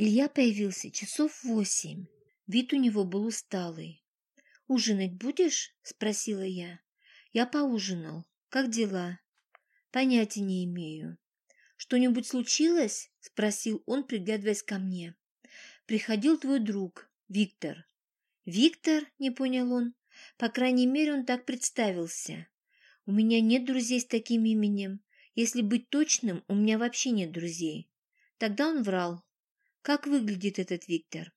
Илья появился часов восемь. Вид у него был усталый. «Ужинать будешь?» – спросила я. «Я поужинал. Как дела?» «Понятия не имею». «Что-нибудь случилось?» – спросил он, приглядываясь ко мне. «Приходил твой друг, Виктор». «Виктор?» – не понял он. По крайней мере, он так представился. У меня нет друзей с таким именем. Если быть точным, у меня вообще нет друзей. Тогда он врал. Как выглядит этот Виктор?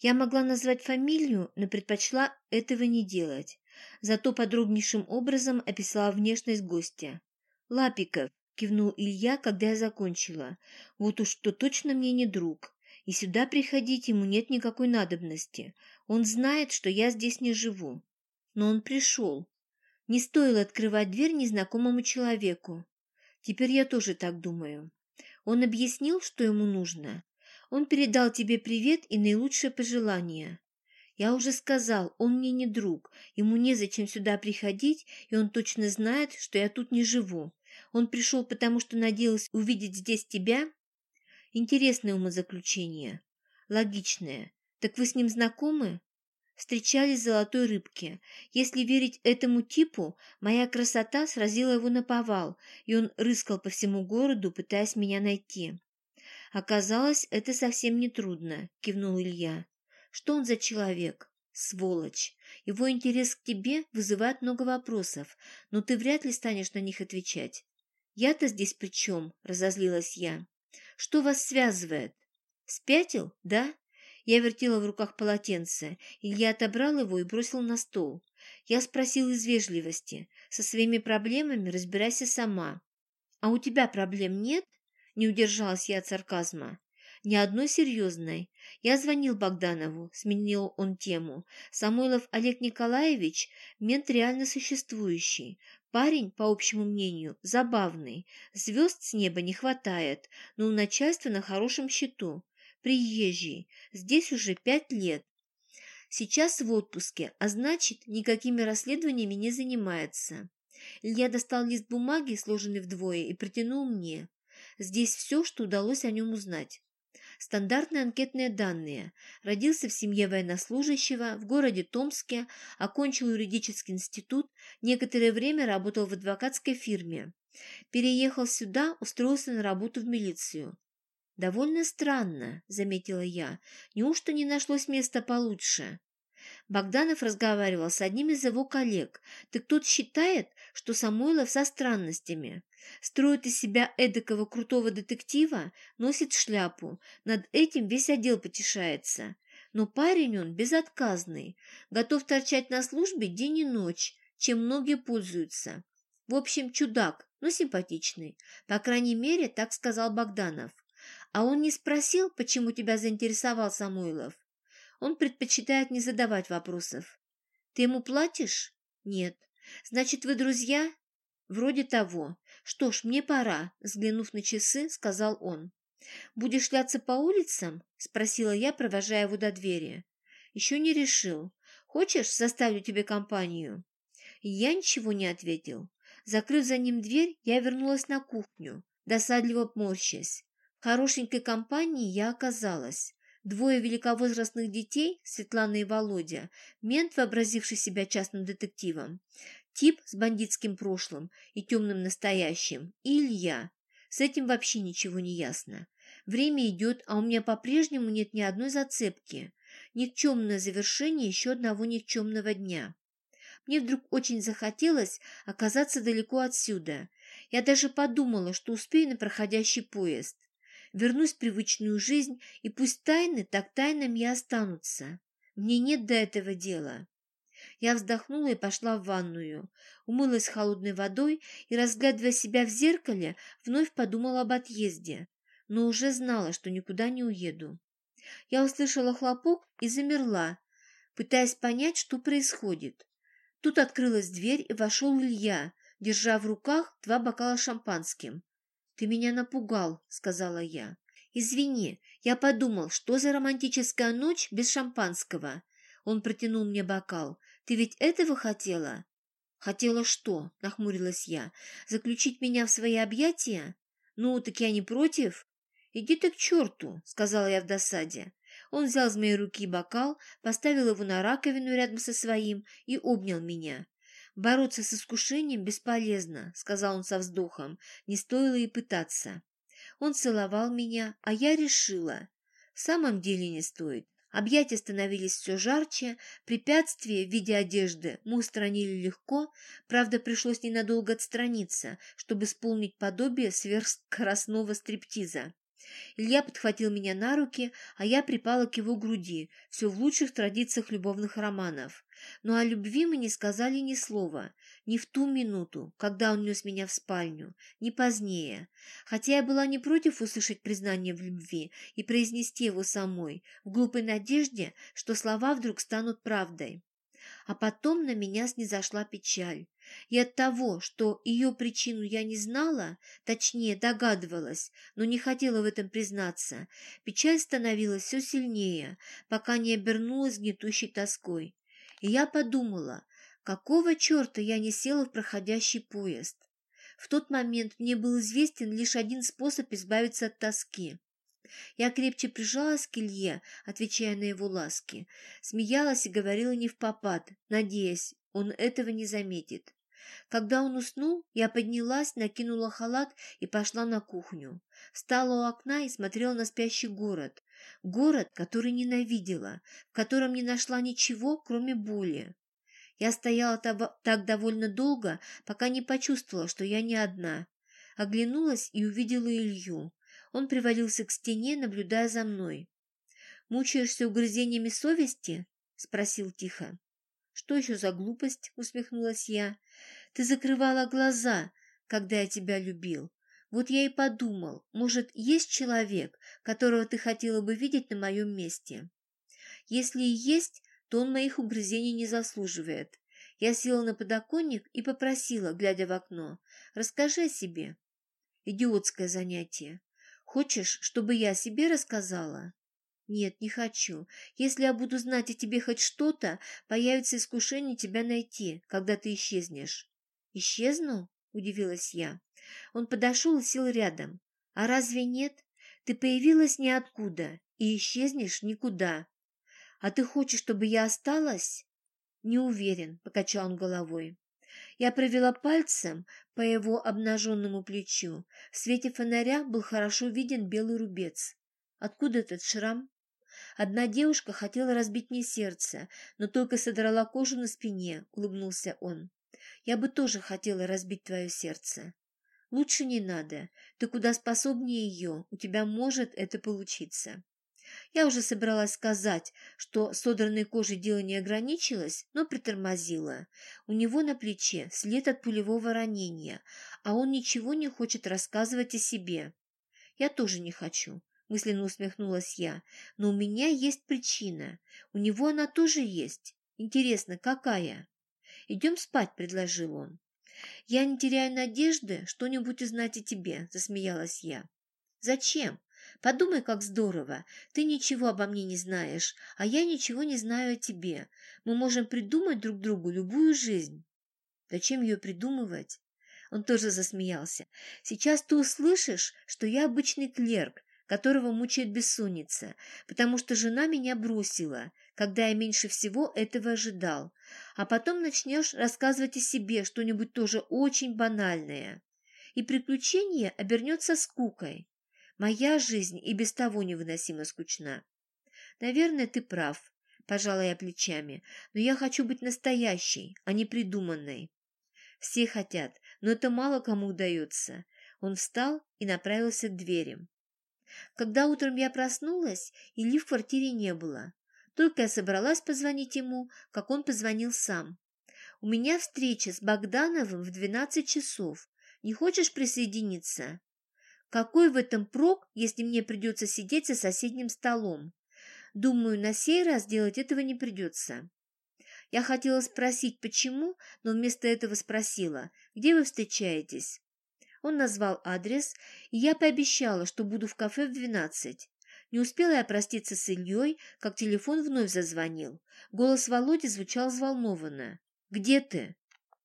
Я могла назвать фамилию, но предпочла этого не делать. Зато подробнейшим образом описала внешность гостя. «Лапиков», — кивнул Илья, когда я закончила. «Вот уж что точно мне не друг. И сюда приходить ему нет никакой надобности. Он знает, что я здесь не живу. Но он пришел. Не стоило открывать дверь незнакомому человеку. Теперь я тоже так думаю. Он объяснил, что ему нужно. Он передал тебе привет и наилучшие пожелания. Я уже сказал, он мне не друг, ему незачем сюда приходить, и он точно знает, что я тут не живу. Он пришел, потому что надеялся увидеть здесь тебя? Интересное умозаключение. Логичное. Так вы с ним знакомы? Встречались золотой рыбке. Если верить этому типу, моя красота сразила его на повал, и он рыскал по всему городу, пытаясь меня найти. «Оказалось, это совсем не трудно», — кивнул Илья. «Что он за человек?» «Сволочь! Его интерес к тебе вызывает много вопросов, но ты вряд ли станешь на них отвечать». «Я-то здесь при чем?» — разозлилась я. «Что вас связывает?» «Спятил, да?» Я вертела в руках полотенце. Илья отобрал его и бросил на стол. Я спросил из вежливости. «Со своими проблемами разбирайся сама». «А у тебя проблем нет?» Не удержалась я от сарказма. Ни одной серьезной. Я звонил Богданову, сменил он тему. Самойлов Олег Николаевич – мент реально существующий. Парень, по общему мнению, забавный. Звезд с неба не хватает, но у начальства на хорошем счету. Приезжий. Здесь уже пять лет. Сейчас в отпуске, а значит, никакими расследованиями не занимается. Илья достал лист бумаги, сложенный вдвое, и протянул мне. Здесь все, что удалось о нем узнать. Стандартные анкетные данные. Родился в семье военнослужащего, в городе Томске, окончил юридический институт, некоторое время работал в адвокатской фирме. Переехал сюда, устроился на работу в милицию. «Довольно странно», — заметила я. «Неужто не нашлось места получше?» Богданов разговаривал с одним из его коллег. Так тот считает, что Самойлов со странностями. Строит из себя эдакого крутого детектива, носит шляпу. Над этим весь отдел потешается. Но парень он безотказный, готов торчать на службе день и ночь, чем многие пользуются. В общем, чудак, но симпатичный. По крайней мере, так сказал Богданов. А он не спросил, почему тебя заинтересовал Самойлов? Он предпочитает не задавать вопросов. Ты ему платишь? Нет. Значит, вы друзья? Вроде того. Что ж, мне пора, взглянув на часы, сказал он. Будешь шляться по улицам? Спросила я, провожая его до двери. Еще не решил. Хочешь, составлю тебе компанию? Я ничего не ответил. Закрыв за ним дверь, я вернулась на кухню, досадливо морщась. В хорошенькой компании я оказалась. Двое великовозрастных детей, Светлана и Володя, мент, вообразивший себя частным детективом, тип с бандитским прошлым и темным настоящим, и Илья. С этим вообще ничего не ясно. Время идет, а у меня по-прежнему нет ни одной зацепки. Никчемное завершение еще одного никчемного дня. Мне вдруг очень захотелось оказаться далеко отсюда. Я даже подумала, что успею на проходящий поезд вернусь в привычную жизнь, и пусть тайны так тайнами и останутся. Мне нет до этого дела. Я вздохнула и пошла в ванную, умылась холодной водой и, разглядывая себя в зеркале, вновь подумала об отъезде, но уже знала, что никуда не уеду. Я услышала хлопок и замерла, пытаясь понять, что происходит. Тут открылась дверь, и вошел Илья, держа в руках два бокала шампанским. «Ты меня напугал», — сказала я. «Извини, я подумал, что за романтическая ночь без шампанского?» Он протянул мне бокал. «Ты ведь этого хотела?» «Хотела что?» — нахмурилась я. «Заключить меня в свои объятия? Ну, так я не против». «Иди ты к черту», — сказала я в досаде. Он взял из моей руки бокал, поставил его на раковину рядом со своим и обнял меня. «Бороться с искушением бесполезно», — сказал он со вздохом. «Не стоило и пытаться». Он целовал меня, а я решила. В самом деле не стоит. Объятия становились все жарче, препятствия в виде одежды мы устранили легко, правда, пришлось ненадолго отстраниться, чтобы исполнить подобие сверхскоростного стриптиза. Илья подхватил меня на руки, а я припала к его груди, все в лучших традициях любовных романов. Но о любви мы не сказали ни слова, ни в ту минуту, когда он нес меня в спальню, ни позднее. Хотя я была не против услышать признание в любви и произнести его самой, в глупой надежде, что слова вдруг станут правдой. А потом на меня снизошла печаль. И от того, что ее причину я не знала, точнее догадывалась, но не хотела в этом признаться, печаль становилась все сильнее, пока не обернулась гнетущей тоской. И я подумала, какого черта я не села в проходящий поезд? В тот момент мне был известен лишь один способ избавиться от тоски. Я крепче прижалась к Илье, отвечая на его ласки, смеялась и говорила не в попад, надеясь, он этого не заметит. Когда он уснул, я поднялась, накинула халат и пошла на кухню. Встала у окна и смотрела на спящий город. Город, который ненавидела, в котором не нашла ничего, кроме боли. Я стояла так довольно долго, пока не почувствовала, что я не одна. Оглянулась и увидела Илью. Он привалился к стене, наблюдая за мной. «Мучаешься угрызениями совести?» — спросил тихо. «Что еще за глупость?» — усмехнулась я. «Ты закрывала глаза, когда я тебя любил. Вот я и подумал, может, есть человек, которого ты хотела бы видеть на моем месте? Если и есть, то он моих угрызений не заслуживает. Я села на подоконник и попросила, глядя в окно, «Расскажи о себе». Идиотское занятие. Хочешь, чтобы я себе рассказала? Нет, не хочу. Если я буду знать о тебе хоть что-то, появится искушение тебя найти, когда ты исчезнешь. Исчезну? Удивилась я. Он подошел и сел рядом. А разве нет? Ты появилась ниоткуда и исчезнешь никуда. А ты хочешь, чтобы я осталась? Не уверен, покачал он головой. Я провела пальцем по его обнаженному плечу. В свете фонаря был хорошо виден белый рубец. Откуда этот шрам? Одна девушка хотела разбить мне сердце, но только содрала кожу на спине, улыбнулся он. Я бы тоже хотела разбить твое сердце. Лучше не надо. Ты куда способнее ее, у тебя может это получиться. Я уже собралась сказать, что содранной кожей дело не ограничилось, но притормозила. У него на плече след от пулевого ранения, а он ничего не хочет рассказывать о себе. Я тоже не хочу, мысленно усмехнулась я, но у меня есть причина. У него она тоже есть. Интересно, какая? Идем спать, предложил он. Я не теряю надежды что-нибудь узнать о тебе, засмеялась я. Зачем? Подумай, как здорово. Ты ничего обо мне не знаешь, а я ничего не знаю о тебе. Мы можем придумать друг другу любую жизнь. Зачем ее придумывать? Он тоже засмеялся. Сейчас ты услышишь, что я обычный клерк, которого мучает бессонница, потому что жена меня бросила, когда я меньше всего этого ожидал. А потом начнешь рассказывать о себе что-нибудь тоже очень банальное. И приключение обернется скукой. Моя жизнь и без того невыносимо скучна. Наверное, ты прав, пожала я плечами, но я хочу быть настоящей, а не придуманной. Все хотят, но это мало кому удается. Он встал и направился к двери. Когда утром я проснулась, Ильи в квартире не было. Только я собралась позвонить ему, как он позвонил сам. «У меня встреча с Богдановым в двенадцать часов. Не хочешь присоединиться?» Какой в этом прок, если мне придется сидеть за соседним столом? Думаю, на сей раз делать этого не придется. Я хотела спросить, почему, но вместо этого спросила, где вы встречаетесь? Он назвал адрес, и я пообещала, что буду в кафе в двенадцать. Не успела я проститься с Ильей, как телефон вновь зазвонил. Голос Володи звучал взволнованно. «Где ты?»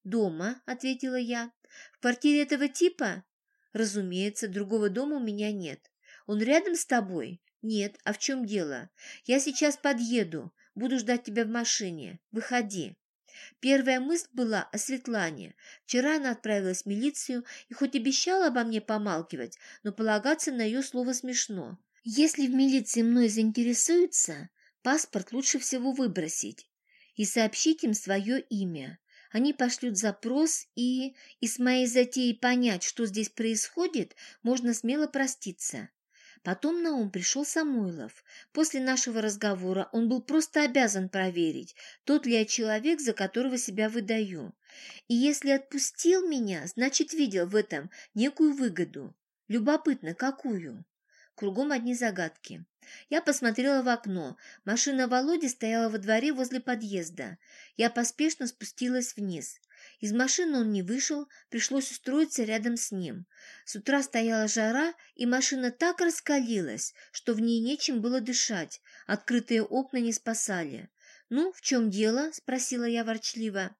«Дома», — ответила я. «В квартире этого типа?» Разумеется, другого дома у меня нет. Он рядом с тобой? Нет. А в чем дело? Я сейчас подъеду. Буду ждать тебя в машине. Выходи. Первая мысль была о Светлане. Вчера она отправилась в милицию и хоть обещала обо мне помалкивать, но полагаться на ее слово смешно. Если в милиции мной заинтересуются, паспорт лучше всего выбросить и сообщить им свое имя. Они пошлют запрос, и, и с моей затеей понять, что здесь происходит, можно смело проститься. Потом на ум пришел Самойлов. После нашего разговора он был просто обязан проверить, тот ли я человек, за которого себя выдаю. И если отпустил меня, значит, видел в этом некую выгоду. Любопытно, какую? Кругом одни загадки. Я посмотрела в окно. Машина Володи стояла во дворе возле подъезда. Я поспешно спустилась вниз. Из машины он не вышел, пришлось устроиться рядом с ним. С утра стояла жара, и машина так раскалилась, что в ней нечем было дышать, открытые окна не спасали. «Ну, в чем дело?» – спросила я ворчливо.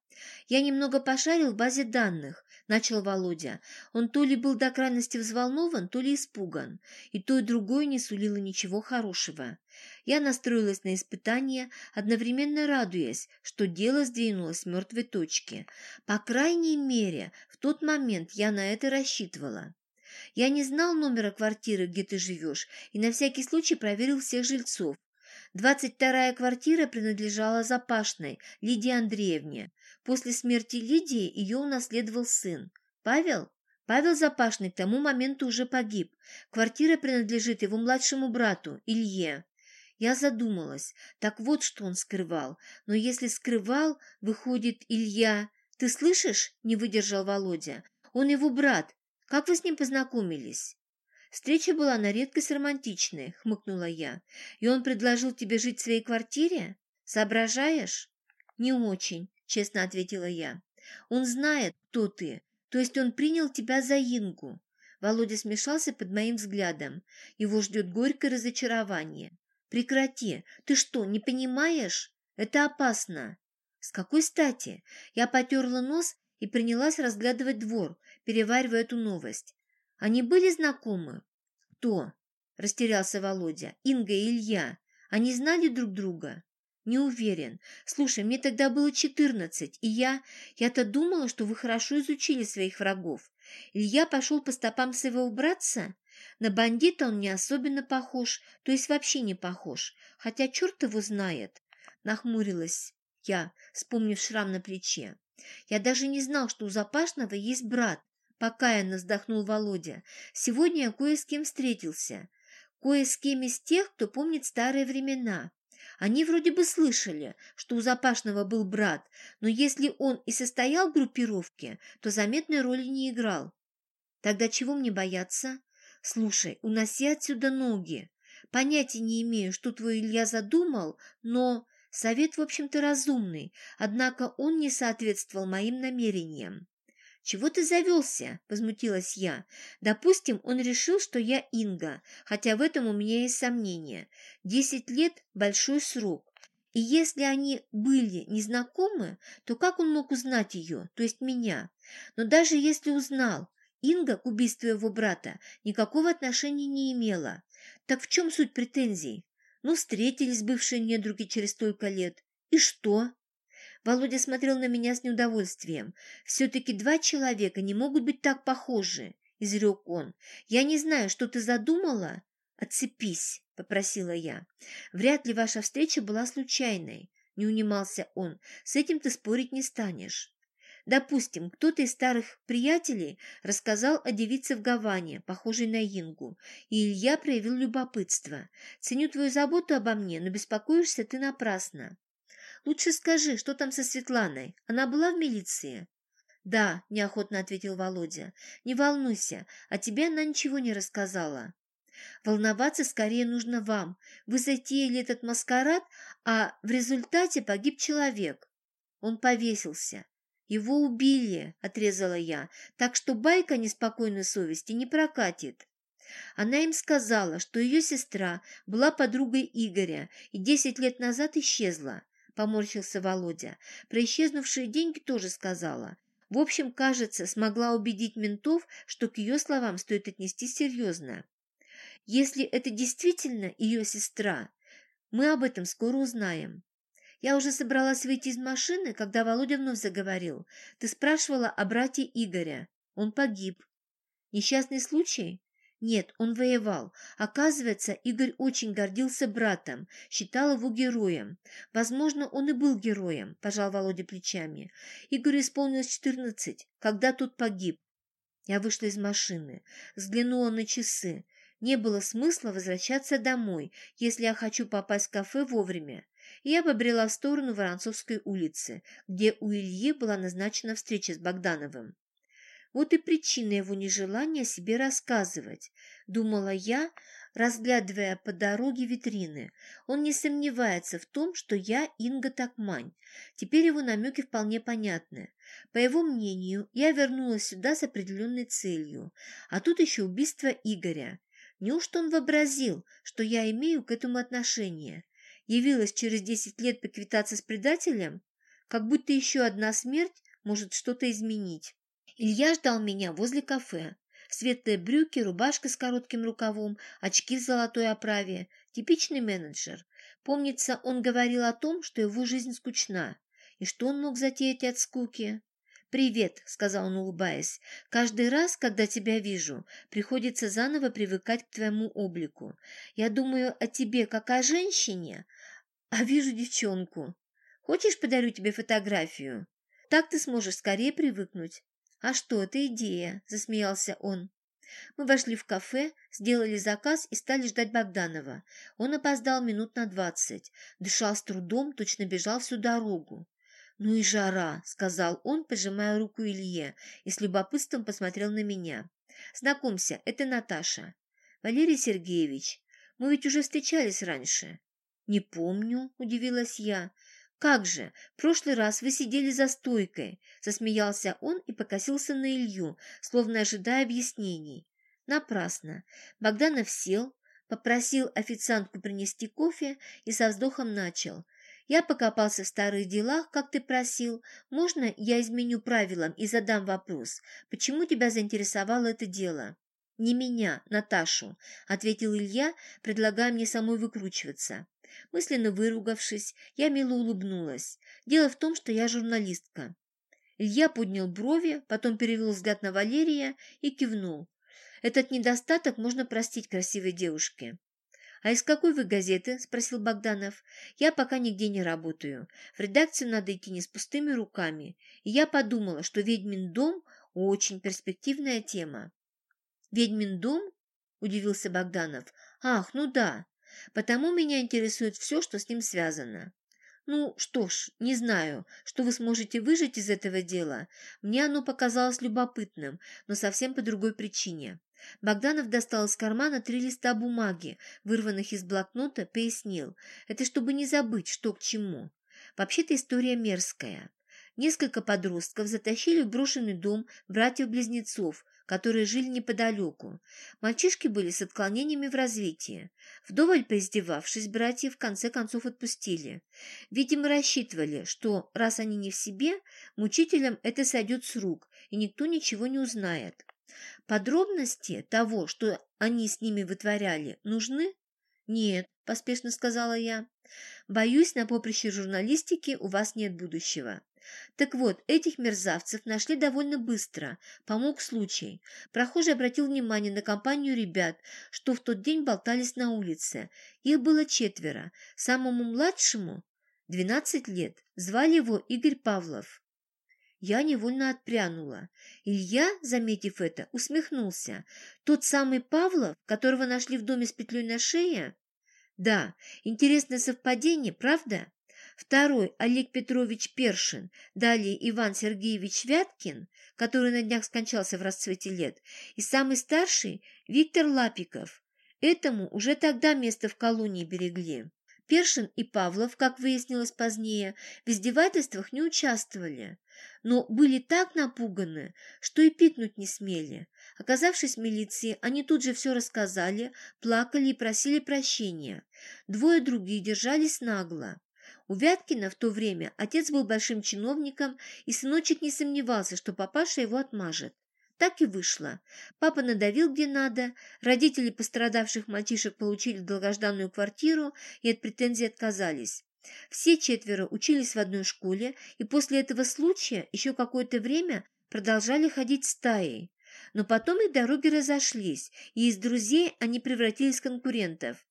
«Я немного пошарил в базе данных», – начал Володя. Он то ли был до крайности взволнован, то ли испуган, и то и другое не сулило ничего хорошего. Я настроилась на испытание, одновременно радуясь, что дело сдвинулось с мертвой точки. По крайней мере, в тот момент я на это рассчитывала. Я не знал номера квартиры, где ты живешь, и на всякий случай проверил всех жильцов. Двадцать вторая квартира принадлежала Запашной, Лидии Андреевне. После смерти Лидии ее унаследовал сын. Павел? Павел Запашный к тому моменту уже погиб. Квартира принадлежит его младшему брату, Илье. Я задумалась. Так вот, что он скрывал. Но если скрывал, выходит, Илья... Ты слышишь? Не выдержал Володя. Он его брат. Как вы с ним познакомились? «Встреча была на редкость романтичная», — хмыкнула я. «И он предложил тебе жить в своей квартире? Соображаешь?» «Не очень», — честно ответила я. «Он знает, кто ты, то есть он принял тебя за Ингу». Володя смешался под моим взглядом. Его ждет горькое разочарование. «Прекрати! Ты что, не понимаешь? Это опасно!» «С какой стати?» Я потерла нос и принялась разглядывать двор, переваривая эту новость. Они были знакомы? Кто? Растерялся Володя. Инга и Илья. Они знали друг друга? Не уверен. Слушай, мне тогда было четырнадцать, и я... Я-то думала, что вы хорошо изучили своих врагов. Илья пошел по стопам своего братца? На бандита он не особенно похож, то есть вообще не похож, хотя черт его знает. Нахмурилась я, вспомнив шрам на плече. Я даже не знал, что у Запашного есть брат, Покаянно вздохнул Володя. Сегодня я кое с кем встретился. Кое с кем из тех, кто помнит старые времена. Они вроде бы слышали, что у Запашного был брат, но если он и состоял в группировке, то заметной роли не играл. Тогда чего мне бояться? Слушай, уноси отсюда ноги. Понятия не имею, что твой Илья задумал, но совет, в общем-то, разумный, однако он не соответствовал моим намерениям. «Чего ты завелся?» – возмутилась я. «Допустим, он решил, что я Инга, хотя в этом у меня есть сомнения. Десять лет – большой срок. И если они были незнакомы, то как он мог узнать ее, то есть меня? Но даже если узнал, Инга к убийству его брата никакого отношения не имела. Так в чем суть претензий? Ну, встретились бывшие недруги через столько лет. И что? Володя смотрел на меня с неудовольствием. «Все-таки два человека не могут быть так похожи», — изрек он. «Я не знаю, что ты задумала?» «Отцепись», — попросила я. «Вряд ли ваша встреча была случайной», — не унимался он. «С этим ты спорить не станешь». Допустим, кто-то из старых приятелей рассказал о девице в Гаване, похожей на Ингу, и Илья проявил любопытство. «Ценю твою заботу обо мне, но беспокоишься ты напрасно. Лучше скажи, что там со Светланой? Она была в милиции?» «Да», – неохотно ответил Володя. «Не волнуйся, о тебе она ничего не рассказала». «Волноваться скорее нужно вам. Вы затеяли этот маскарад, а в результате погиб человек. Он повесился. Его убили», – отрезала я, «так что байка неспокойной совести не прокатит». Она им сказала, что ее сестра была подругой Игоря и десять лет назад исчезла поморщился Володя. Про исчезнувшие деньги тоже сказала. В общем, кажется, смогла убедить ментов, что к ее словам стоит отнести серьезно. Если это действительно ее сестра, мы об этом скоро узнаем. Я уже собралась выйти из машины, когда Володя вновь заговорил. Ты спрашивала о брате Игоря. Он погиб. Несчастный случай? Нет, он воевал. Оказывается, Игорь очень гордился братом, считал его героем. Возможно, он и был героем, пожал Володя плечами. Игорю исполнилось четырнадцать, когда тот погиб. Я вышла из машины, взглянула на часы. Не было смысла возвращаться домой, если я хочу попасть в кафе вовремя. И я побрела в сторону Воронцовской улицы, где у Ильи была назначена встреча с Богдановым. Вот и причина его нежелания себе рассказывать, думала я, разглядывая по дороге витрины. Он не сомневается в том, что я Инга Такмань. Теперь его намеки вполне понятны. По его мнению, я вернулась сюда с определенной целью. А тут еще убийство Игоря. Неужто он вообразил, что я имею к этому отношение? Явилась через десять лет поквитаться с предателем? Как будто еще одна смерть может что-то изменить. Илья ждал меня возле кафе. Светлые брюки, рубашка с коротким рукавом, очки в золотой оправе. Типичный менеджер. Помнится, он говорил о том, что его жизнь скучна. И что он мог затеять от скуки? «Привет», — сказал он, улыбаясь. «Каждый раз, когда тебя вижу, приходится заново привыкать к твоему облику. Я думаю о тебе как о женщине, а вижу девчонку. Хочешь, подарю тебе фотографию? Так ты сможешь скорее привыкнуть». «А что, это идея!» – засмеялся он. Мы вошли в кафе, сделали заказ и стали ждать Богданова. Он опоздал минут на двадцать, дышал с трудом, точно бежал всю дорогу. «Ну и жара!» – сказал он, пожимая руку Илье, и с любопытством посмотрел на меня. «Знакомься, это Наташа. Валерий Сергеевич, мы ведь уже встречались раньше». «Не помню», – удивилась я. «Как же, в прошлый раз вы сидели за стойкой», – засмеялся он и покосился на Илью, словно ожидая объяснений. Напрасно. Богданов сел, попросил официантку принести кофе и со вздохом начал. «Я покопался в старых делах, как ты просил. Можно я изменю правилам и задам вопрос, почему тебя заинтересовало это дело?» «Не меня, Наташу», — ответил Илья, предлагая мне самой выкручиваться. Мысленно выругавшись, я мило улыбнулась. Дело в том, что я журналистка. Илья поднял брови, потом перевел взгляд на Валерия и кивнул. Этот недостаток можно простить красивой девушке. «А из какой вы газеты?» – спросил Богданов. «Я пока нигде не работаю. В редакцию надо идти не с пустыми руками. И я подумала, что «Ведьмин дом» – очень перспективная тема. «Ведьмин дом?» – удивился Богданов. «Ах, ну да. Потому меня интересует все, что с ним связано. Ну, что ж, не знаю, что вы сможете выжить из этого дела. Мне оно показалось любопытным, но совсем по другой причине. Богданов достал из кармана три листа бумаги, вырванных из блокнота, пояснил. Это чтобы не забыть, что к чему. Вообще-то история мерзкая. Несколько подростков затащили в брошенный дом братьев-близнецов, которые жили неподалеку. Мальчишки были с отклонениями в развитии. Вдоволь поиздевавшись, братьев в конце концов отпустили. Видимо, рассчитывали, что, раз они не в себе, мучителям это сойдет с рук, и никто ничего не узнает. Подробности того, что они с ними вытворяли, нужны? Нет, поспешно сказала я. Боюсь, на поприще журналистики у вас нет будущего. Так вот, этих мерзавцев нашли довольно быстро. Помог случай. Прохожий обратил внимание на компанию ребят, что в тот день болтались на улице. Их было четверо. Самому младшему, 12 лет, звали его Игорь Павлов. Я невольно отпрянула. Илья, заметив это, усмехнулся. Тот самый Павлов, которого нашли в доме с петлей на шее? Да, интересное совпадение, правда? Второй – Олег Петрович Першин, далее Иван Сергеевич Вяткин, который на днях скончался в расцвете лет, и самый старший – Виктор Лапиков. Этому уже тогда место в колонии берегли. Першин и Павлов, как выяснилось позднее, в издевательствах не участвовали, но были так напуганы, что и пикнуть не смели. Оказавшись в милиции, они тут же все рассказали, плакали и просили прощения. Двое других держались нагло. У Вяткина в то время отец был большим чиновником, и сыночек не сомневался, что папаша его отмажет. Так и вышло. Папа надавил где надо, родители пострадавших мальчишек получили долгожданную квартиру и от претензий отказались. Все четверо учились в одной школе, и после этого случая еще какое-то время продолжали ходить стаей. Но потом их дороги разошлись, и из друзей они превратились в конкурентов.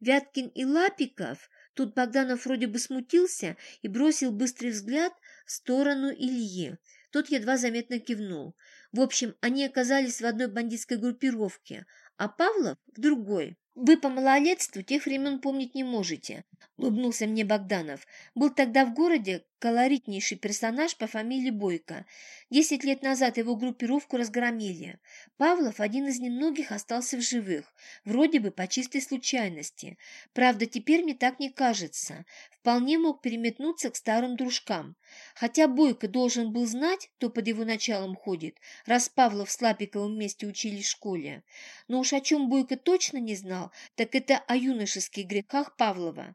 Вяткин и Лапиков, тут Богданов вроде бы смутился и бросил быстрый взгляд в сторону Ильи. Тот едва заметно кивнул. В общем, они оказались в одной бандитской группировке, а Павлов в другой. «Вы по малолетству тех времен помнить не можете», — улыбнулся мне Богданов. «Был тогда в городе колоритнейший персонаж по фамилии Бойко. Десять лет назад его группировку разгромили. Павлов один из немногих остался в живых, вроде бы по чистой случайности. Правда, теперь мне так не кажется. Вполне мог переметнуться к старым дружкам. Хотя Бойко должен был знать, кто под его началом ходит, раз Павлов с Лапиковым вместе учились в школе. Но уж о чем Бойко точно не знал, так это о юношеских грехах Павлова.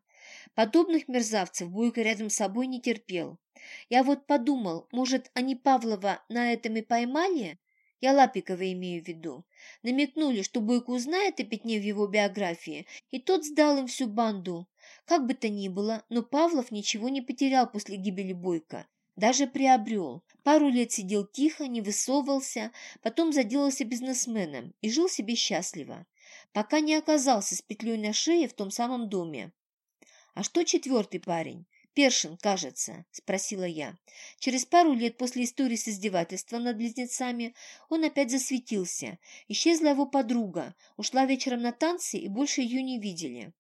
Подобных мерзавцев Бойко рядом с собой не терпел. Я вот подумал, может, они Павлова на этом и поймали? Я Лапикова имею в виду. Намекнули, что Бойко узнает о пятне в его биографии, и тот сдал им всю банду. Как бы то ни было, но Павлов ничего не потерял после гибели Бойко. Даже приобрел. Пару лет сидел тихо, не высовывался, потом заделался бизнесменом и жил себе счастливо, пока не оказался с петлей на шее в том самом доме. А что четвертый парень? Першин, кажется, спросила я. Через пару лет после истории с издевательством над близнецами он опять засветился. Исчезла его подруга, ушла вечером на танцы и больше ее не видели.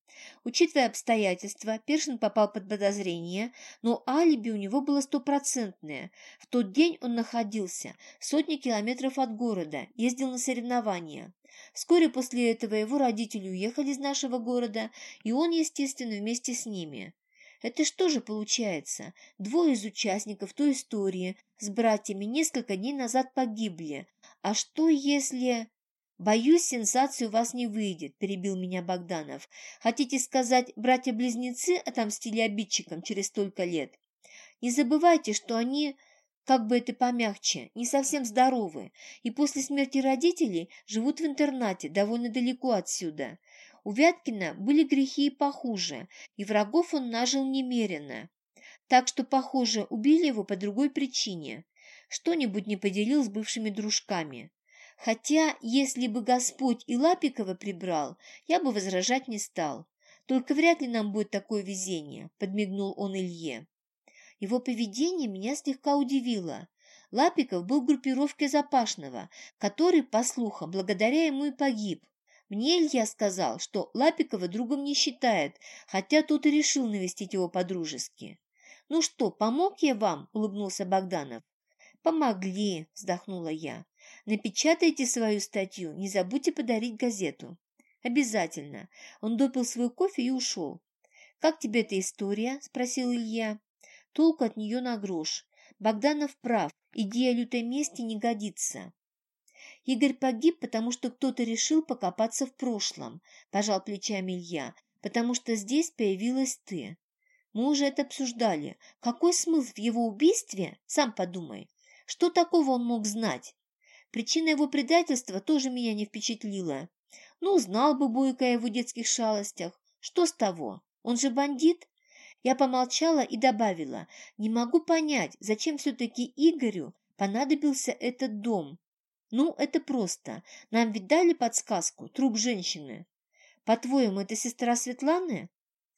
Учитывая обстоятельства, Першин попал под подозрение, но алиби у него было стопроцентное. В тот день он находился сотни километров от города, ездил на соревнования. Вскоре после этого его родители уехали из нашего города, и он, естественно, вместе с ними. Это что же получается? Двое из участников той истории с братьями несколько дней назад погибли. А что если... «Боюсь, сенсации у вас не выйдет», – перебил меня Богданов. «Хотите сказать, братья-близнецы отомстили обидчикам через столько лет? Не забывайте, что они, как бы это помягче, не совсем здоровы, и после смерти родителей живут в интернате довольно далеко отсюда. У Вяткина были грехи и похуже, и врагов он нажил немерено. Так что, похоже, убили его по другой причине. Что-нибудь не поделил с бывшими дружками. Хотя, если бы Господь и Лапикова прибрал, я бы возражать не стал. Только вряд ли нам будет такое везение, подмигнул он Илье. Его поведение меня слегка удивило. Лапиков был в группировке Запашного, который, по слухам, благодаря ему и погиб. Мне Илья сказал, что Лапикова другом не считает, хотя тот и решил навестить его по-дружески. «Ну что, помог я вам?» – улыбнулся Богданов. «Помогли», – вздохнула я. «Напечатайте свою статью, не забудьте подарить газету». «Обязательно». Он допил свой кофе и ушел. «Как тебе эта история?» – спросил Илья. Толку от нее на грош. Богданов прав, идея лютой мести не годится. Игорь погиб, потому что кто-то решил покопаться в прошлом, пожал плечами Илья, потому что здесь появилась ты. Мы уже это обсуждали. Какой смысл в его убийстве? Сам подумай. Что такого он мог знать? Причина его предательства тоже меня не впечатлила. Ну, знал бы Бойко о его детских шалостях. Что с того? Он же бандит. Я помолчала и добавила. Не могу понять, зачем все-таки Игорю понадобился этот дом. Ну, это просто. Нам ведь дали подсказку. Труп женщины. По-твоему, это сестра Светланы?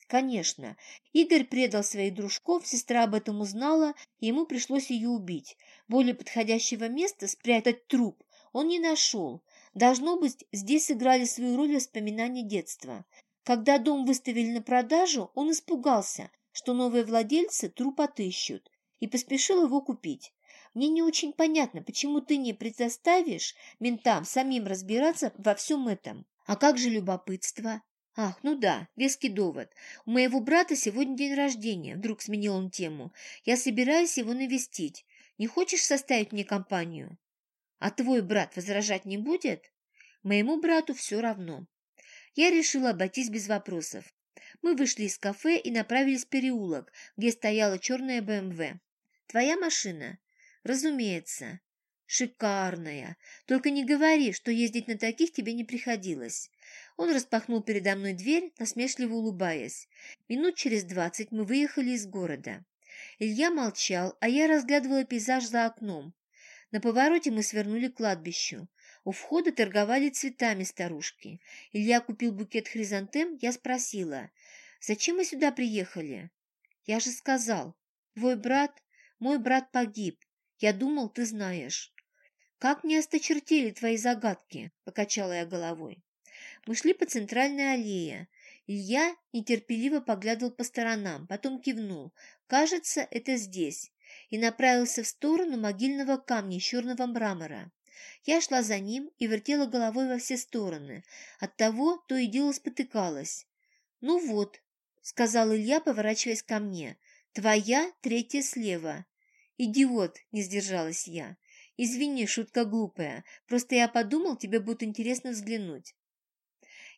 Конечно. Игорь предал своих дружков, сестра об этом узнала, и ему пришлось ее убить. Более подходящего места спрятать труп он не нашел. Должно быть, здесь сыграли свою роль воспоминания детства. Когда дом выставили на продажу, он испугался, что новые владельцы труп отыщут, и поспешил его купить. Мне не очень понятно, почему ты не предоставишь ментам самим разбираться во всем этом. А как же любопытство? Ах, ну да, веский довод. У моего брата сегодня день рождения, вдруг сменил он тему. Я собираюсь его навестить. Не хочешь составить мне компанию? А твой брат возражать не будет? Моему брату все равно. Я решила обойтись без вопросов. Мы вышли из кафе и направились в переулок, где стояла черная БМВ. «Твоя машина?» «Разумеется». Шикарная. Только не говори, что ездить на таких тебе не приходилось. Он распахнул передо мной дверь, насмешливо улыбаясь. Минут через двадцать мы выехали из города. Илья молчал, а я разглядывала пейзаж за окном. На повороте мы свернули к кладбищу. У входа торговали цветами старушки. Илья купил букет хризантем, я спросила, «Зачем мы сюда приехали?» «Я же сказал, твой брат, мой брат погиб. Я думал, ты знаешь». «Как мне осточертели твои загадки?» – покачала я головой. Мы шли по центральной аллее. Илья нетерпеливо поглядывал по сторонам, потом кивнул. «Кажется, это здесь» и направился в сторону могильного камня черного мрамора. Я шла за ним и вертела головой во все стороны. Оттого то и дело спотыкалась. «Ну вот», — сказал Илья, поворачиваясь ко мне, — «твоя третья слева». «Идиот!» — не сдержалась я. «Извини, шутка глупая. Просто я подумал, тебе будет интересно взглянуть».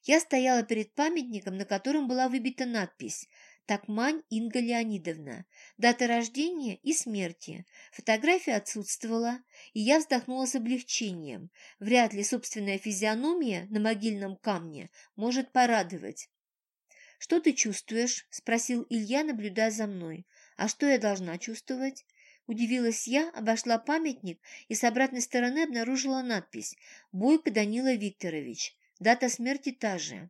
Я стояла перед памятником, на котором была выбита надпись «Такмань Инга Леонидовна». Дата рождения и смерти. Фотография отсутствовала, и я вздохнула с облегчением. Вряд ли собственная физиономия на могильном камне может порадовать. «Что ты чувствуешь?» – спросил Илья, наблюдая за мной. «А что я должна чувствовать?» Удивилась я, обошла памятник и с обратной стороны обнаружила надпись «Бойко Данила Викторович». Дата смерти та же.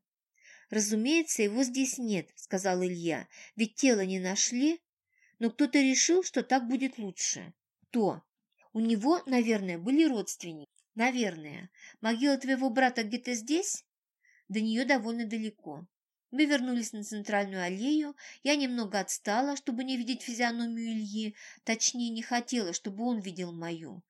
«Разумеется, его здесь нет», — сказал Илья, — «ведь тело не нашли. Но кто-то решил, что так будет лучше». «Кто?» «У него, наверное, были родственники». «Наверное. Могила твоего брата где-то здесь?» «До нее довольно далеко». Мы вернулись на центральную аллею. Я немного отстала, чтобы не видеть физиономию Ильи, точнее, не хотела, чтобы он видел мою.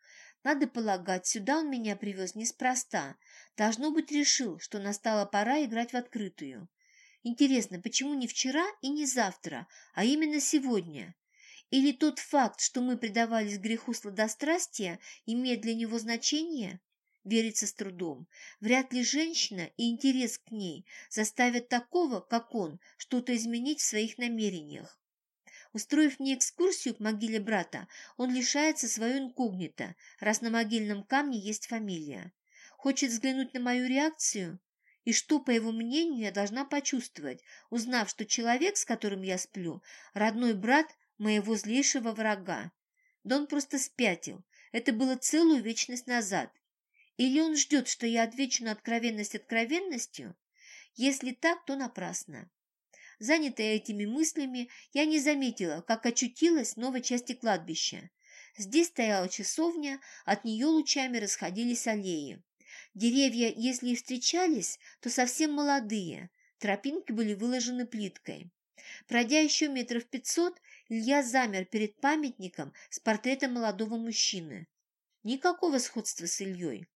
Надо полагать, сюда он меня привез неспроста. Должно быть, решил, что настала пора играть в открытую. Интересно, почему не вчера и не завтра, а именно сегодня? Или тот факт, что мы предавались греху сладострастия, имеет для него значение? Верится с трудом. Вряд ли женщина и интерес к ней заставят такого, как он, что-то изменить в своих намерениях. Устроив мне экскурсию к могиле брата, он лишается своего инкогнито, раз на могильном камне есть фамилия. Хочет взглянуть на мою реакцию? И что, по его мнению, я должна почувствовать, узнав, что человек, с которым я сплю, родной брат моего злейшего врага? Да он просто спятил. Это было целую вечность назад. Или он ждет, что я отвечу на откровенность откровенностью? Если так, то напрасно. Занятая этими мыслями, я не заметила, как очутилась в новой части кладбища. Здесь стояла часовня, от нее лучами расходились аллеи. Деревья, если и встречались, то совсем молодые, тропинки были выложены плиткой. Пройдя еще метров пятьсот, Илья замер перед памятником с портретом молодого мужчины. Никакого сходства с Ильей.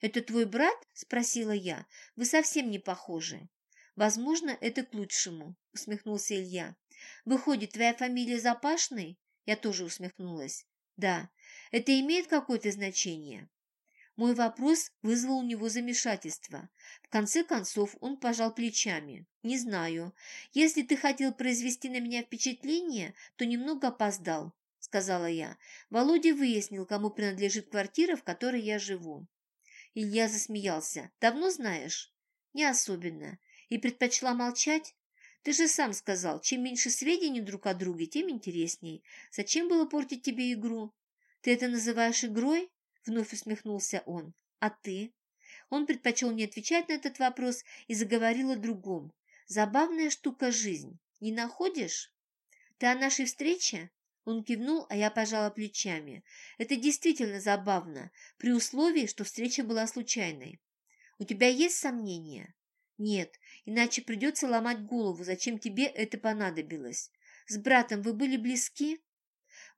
«Это твой брат?» – спросила я. «Вы совсем не похожи». «Возможно, это к лучшему», — усмехнулся Илья. «Выходит, твоя фамилия Запашный?» Я тоже усмехнулась. «Да. Это имеет какое-то значение?» Мой вопрос вызвал у него замешательство. В конце концов он пожал плечами. «Не знаю. Если ты хотел произвести на меня впечатление, то немного опоздал», — сказала я. Володя выяснил, кому принадлежит квартира, в которой я живу. Илья засмеялся. «Давно знаешь?» «Не особенно и предпочла молчать? Ты же сам сказал, чем меньше сведений друг о друге, тем интересней. Зачем было портить тебе игру? Ты это называешь игрой? Вновь усмехнулся он. А ты? Он предпочел не отвечать на этот вопрос и заговорил о другом. Забавная штука жизнь. Не находишь? Ты о нашей встрече? Он кивнул, а я пожала плечами. Это действительно забавно, при условии, что встреча была случайной. У тебя есть сомнения? Нет, иначе придется ломать голову, зачем тебе это понадобилось. С братом вы были близки?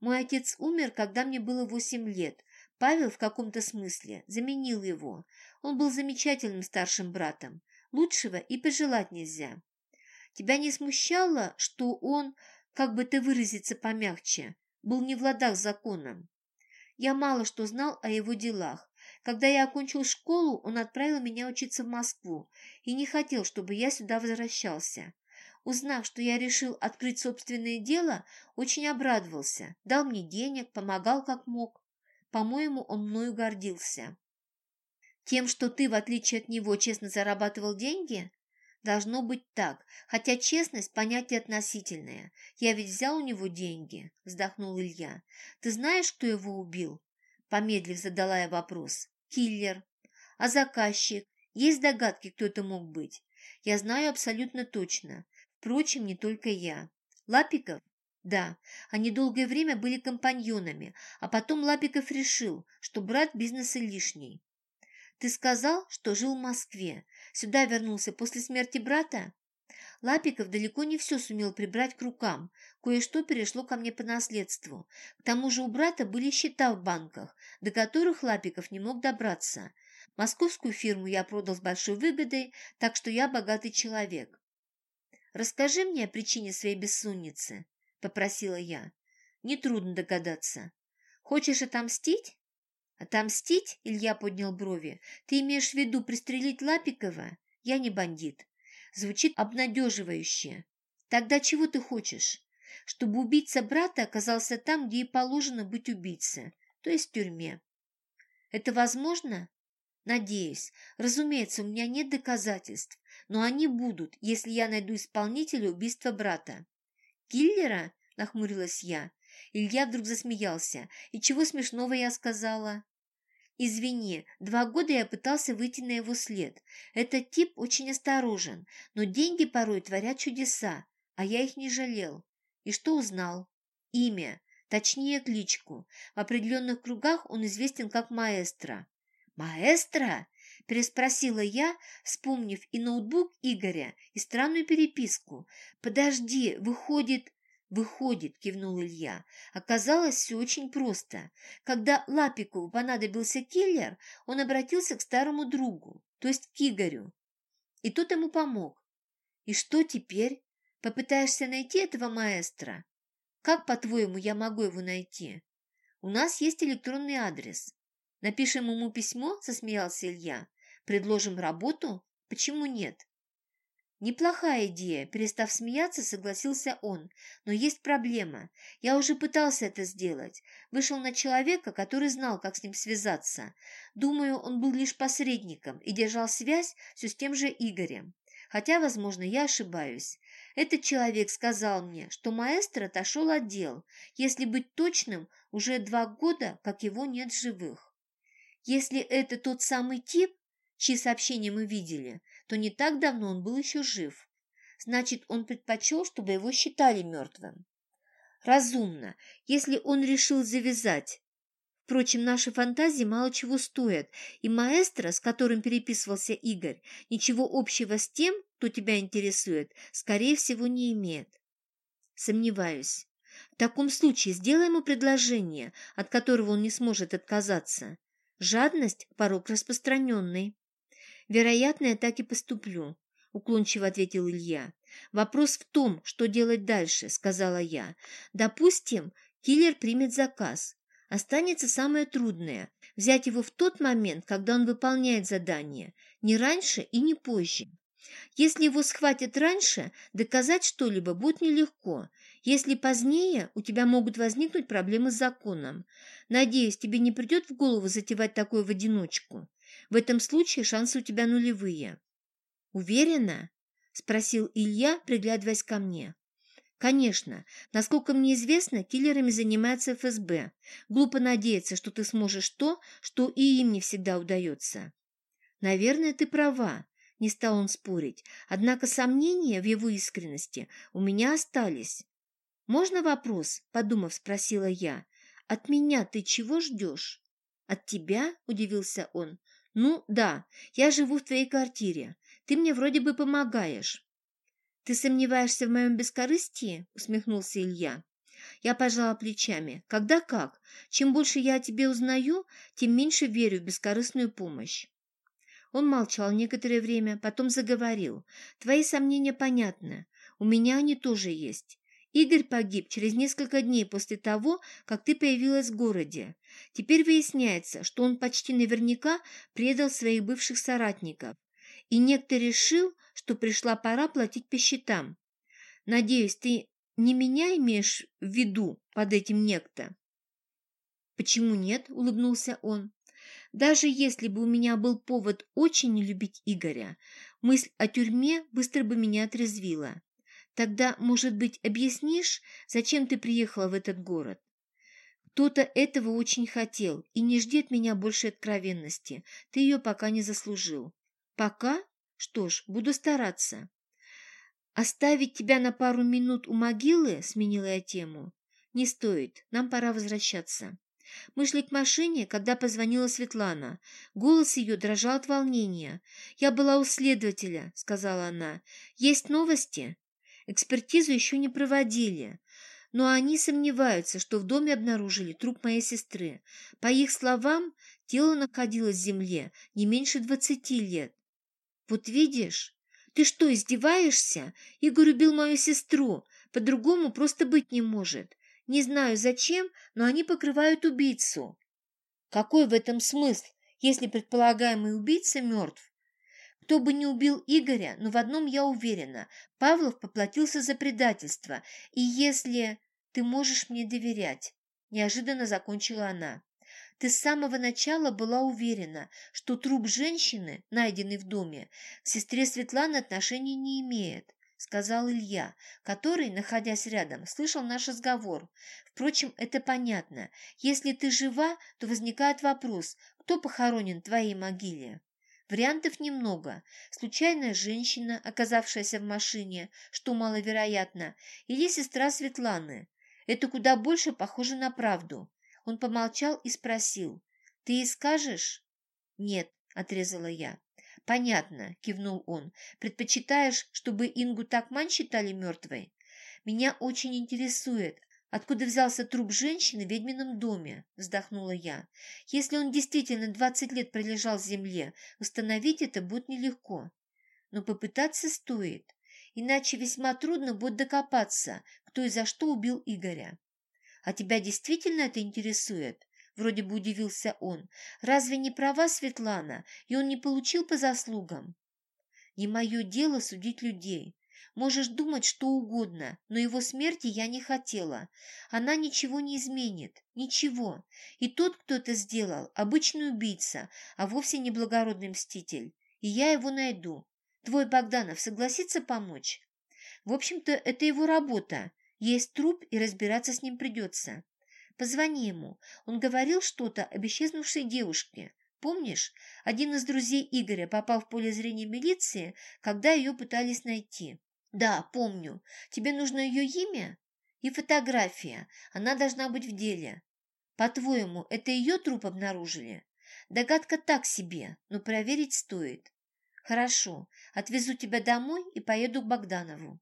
Мой отец умер, когда мне было восемь лет. Павел в каком-то смысле заменил его. Он был замечательным старшим братом. Лучшего и пожелать нельзя. Тебя не смущало, что он, как бы ты выразиться помягче, был не в ладах с законом? Я мало что знал о его делах, когда я окончил школу, он отправил меня учиться в Москву и не хотел, чтобы я сюда возвращался. Узнав, что я решил открыть собственное дело, очень обрадовался, дал мне денег, помогал как мог. По-моему, он мною гордился. Тем, что ты, в отличие от него, честно зарабатывал деньги? Должно быть так, хотя честность – понятие относительное. Я ведь взял у него деньги, вздохнул Илья. Ты знаешь, кто его убил? Помедлив задала я вопрос. Киллер. А заказчик? Есть догадки, кто это мог быть? Я знаю абсолютно точно. Впрочем, не только я. Лапиков? Да, они долгое время были компаньонами, а потом Лапиков решил, что брат бизнеса лишний. Ты сказал, что жил в Москве. Сюда вернулся после смерти брата? Лапиков далеко не все сумел прибрать к рукам. Кое-что перешло ко мне по наследству. К тому же у брата были счета в банках, до которых Лапиков не мог добраться. Московскую фирму я продал с большой выгодой, так что я богатый человек. «Расскажи мне о причине своей бессонницы», — попросила я. «Нетрудно догадаться. Хочешь отомстить?» «Отомстить?» — Илья поднял брови. «Ты имеешь в виду пристрелить Лапикова? Я не бандит». Звучит обнадеживающе. «Тогда чего ты хочешь?» «Чтобы убийца брата оказался там, где и положено быть убийцей, то есть в тюрьме». «Это возможно?» «Надеюсь. Разумеется, у меня нет доказательств, но они будут, если я найду исполнителя убийства брата». «Киллера?» – нахмурилась я. Илья вдруг засмеялся. «И чего смешного я сказала?» «Извини, два года я пытался выйти на его след. Этот тип очень осторожен, но деньги порой творят чудеса, а я их не жалел. И что узнал? Имя, точнее кличку. В определенных кругах он известен как маэстро». «Маэстро?» – переспросила я, вспомнив и ноутбук Игоря, и странную переписку. «Подожди, выходит...» «Выходит», — кивнул Илья. «Оказалось, все очень просто. Когда Лапикову понадобился киллер, он обратился к старому другу, то есть к Игорю. И тот ему помог. И что теперь? Попытаешься найти этого маэстро? Как, по-твоему, я могу его найти? У нас есть электронный адрес. Напишем ему письмо, засмеялся Илья. Предложим работу? Почему нет? «Неплохая идея», – перестав смеяться, согласился он. «Но есть проблема. Я уже пытался это сделать. Вышел на человека, который знал, как с ним связаться. Думаю, он был лишь посредником и держал связь все с тем же Игорем. Хотя, возможно, я ошибаюсь. Этот человек сказал мне, что маэстро отошел от дел. Если быть точным, уже два года, как его нет живых. Если это тот самый тип, чьи сообщения мы видели, то не так давно он был еще жив. Значит, он предпочел, чтобы его считали мертвым. Разумно, если он решил завязать. Впрочем, наши фантазии мало чего стоят, и маэстро, с которым переписывался Игорь, ничего общего с тем, кто тебя интересует, скорее всего, не имеет. Сомневаюсь. В таком случае сделай ему предложение, от которого он не сможет отказаться. Жадность – порог распространенный. «Вероятно, я так и поступлю», — уклончиво ответил Илья. «Вопрос в том, что делать дальше», — сказала я. «Допустим, киллер примет заказ. Останется самое трудное – взять его в тот момент, когда он выполняет задание, не раньше и не позже. Если его схватят раньше, доказать что-либо будет нелегко. Если позднее, у тебя могут возникнуть проблемы с законом. Надеюсь, тебе не придет в голову затевать такое в одиночку. В этом случае шансы у тебя нулевые». «Уверена?» – спросил Илья, приглядываясь ко мне. «Конечно. Насколько мне известно, киллерами занимается ФСБ. Глупо надеяться, что ты сможешь то, что и им не всегда удается». «Наверное, ты права», – не стал он спорить. «Однако сомнения в его искренности у меня остались». «Можно вопрос?» – подумав, спросила я. «От меня ты чего ждешь?» «От тебя?» – удивился он. «Ну, да, я живу в твоей квартире. Ты мне вроде бы помогаешь». «Ты сомневаешься в моем бескорыстии?» – усмехнулся Илья. Я пожала плечами. «Когда как? Чем больше я о тебе узнаю, тем меньше верю в бескорыстную помощь». Он молчал некоторое время, потом заговорил. «Твои сомнения понятны. У меня они тоже есть. Игорь погиб через несколько дней после того, как ты появилась в городе. Теперь выясняется, что он почти наверняка предал своих бывших соратников. И некто решил, что пришла пора платить по счетам. Надеюсь, ты не меня имеешь в виду под этим некто? Почему нет? улыбнулся он. Даже если бы у меня был повод очень не любить Игоря, мысль о тюрьме быстро бы меня отрезвила. Тогда, может быть, объяснишь, зачем ты приехала в этот город? Кто-то этого очень хотел и не ждет меня больше откровенности. Ты ее пока не заслужил. Пока? Что ж, буду стараться. Оставить тебя на пару минут у могилы, сменила я тему. Не стоит, нам пора возвращаться. Мы шли к машине, когда позвонила Светлана. Голос ее дрожал от волнения. «Я была у следователя», — сказала она. «Есть новости?» Экспертизу еще не проводили но они сомневаются, что в доме обнаружили труп моей сестры. По их словам, тело находилось в земле не меньше двадцати лет. Вот видишь, ты что, издеваешься? Игорь убил мою сестру, по-другому просто быть не может. Не знаю зачем, но они покрывают убийцу. Какой в этом смысл, если предполагаемый убийца мертв? Кто бы не убил Игоря, но в одном я уверена, Павлов поплатился за предательство, и если... Ты можешь мне доверять, неожиданно закончила она. Ты с самого начала была уверена, что труп женщины, найденный в доме, к сестре Светланы отношения не имеет, сказал Илья, который, находясь рядом, слышал наш разговор. Впрочем, это понятно. Если ты жива, то возникает вопрос, кто похоронен в твоей могиле? Вариантов немного. Случайная женщина, оказавшаяся в машине, что маловероятно, или сестра Светланы. Это куда больше похоже на правду. Он помолчал и спросил. «Ты ей скажешь?» «Нет», — отрезала я. «Понятно», — кивнул он. «Предпочитаешь, чтобы Ингу Такман считали мертвой? Меня очень интересует, откуда взялся труп женщины в ведьмином доме», — вздохнула я. «Если он действительно двадцать лет пролежал в земле, установить это будет нелегко. Но попытаться стоит иначе весьма трудно будет докопаться, кто и за что убил Игоря. А тебя действительно это интересует? Вроде бы удивился он. Разве не права Светлана, и он не получил по заслугам? Не мое дело судить людей. Можешь думать что угодно, но его смерти я не хотела. Она ничего не изменит. Ничего. И тот, кто это сделал, обычный убийца, а вовсе не благородный мститель. И я его найду. Твой Богданов согласится помочь? В общем-то, это его работа. Есть труп, и разбираться с ним придется. Позвони ему. Он говорил что-то об исчезнувшей девушке. Помнишь, один из друзей Игоря попал в поле зрения милиции, когда ее пытались найти? Да, помню. Тебе нужно ее имя? И фотография. Она должна быть в деле. По-твоему, это ее труп обнаружили? Догадка так себе, но проверить стоит. Хорошо, отвезу тебя домой и поеду к Богданову.